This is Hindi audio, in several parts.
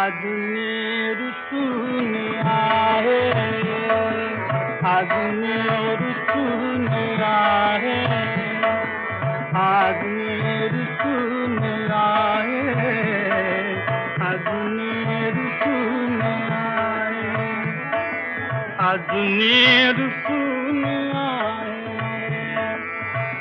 আগুনের শুনে আহে আগুনের শুনে আহে আগুনের শুনে আহে আগুনের শুনে আহে আগুনের শুনে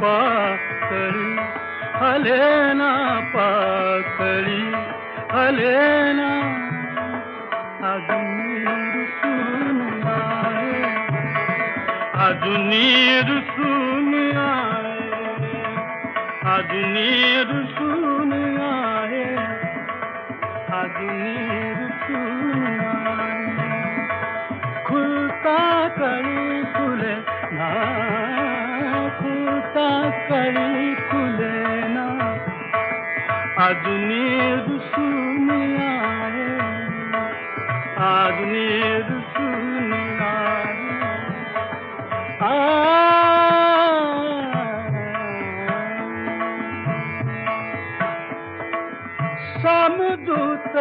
पाड़ी हले पा करी हले अघ में सुञ अधनी रुसी रुस अघु सुला कर सुनारे आजमीर सुनारे समूत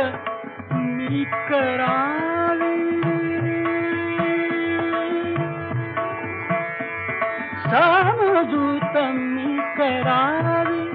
मिकूत मिकारी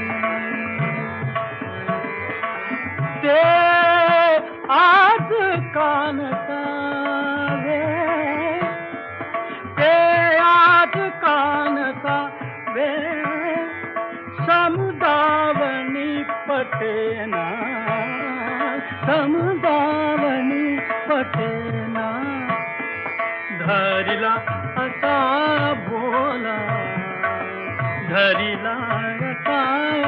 ते आज कानतावे ते आज कानतावे समुदावनी पटेना. समुदावनी पटेना. धरिला असा बोला. धरिला असा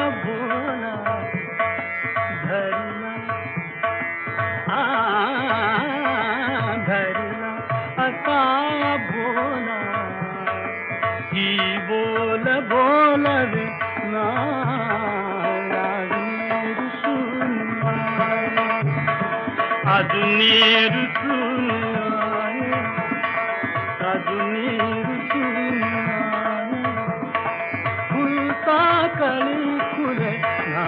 अजनीर सुन आए अजनीर सुन आए खुलता कली खुले ना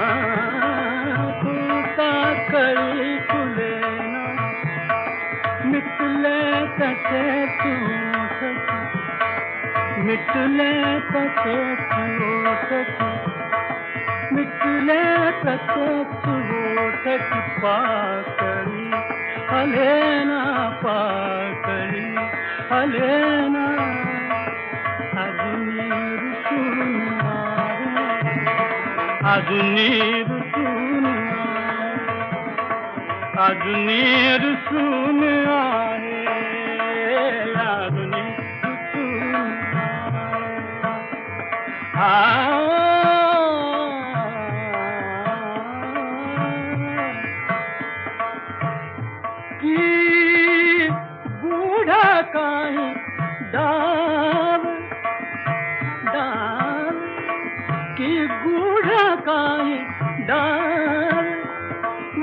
खुलता कली खुले ना मिटले तसे टूट मिटले तसे टूट मिटले तसे टूट पाकड़ी हलेना पाकड़ी हलेना। अजनीर सुन अजनीर सुन अजनीर सुन आए बूढ़ा काही डाव डाव की बूढ़ा काही डाव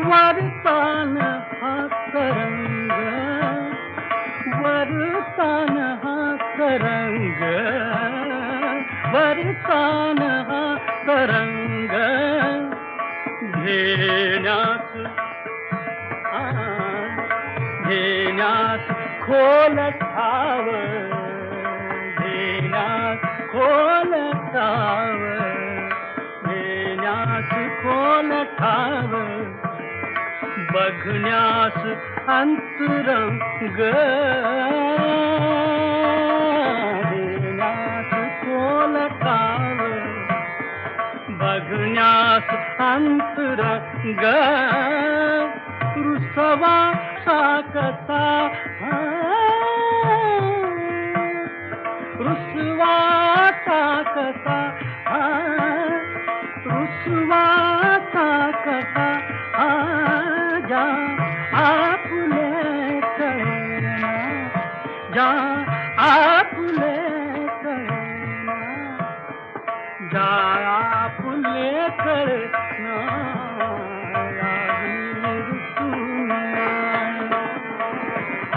वरतान हात रंग वरतान हात रंग बरसान हा तरंग घेण्यास खोल ठाव घेण्यास खोल ठाव घेण्यास खोल ठाव। बघण्यास अंतरंग घेण्यास खोल ठाव। बघण्यास अंतरंग, रुसवा साकता आप ले करना। जा आप ले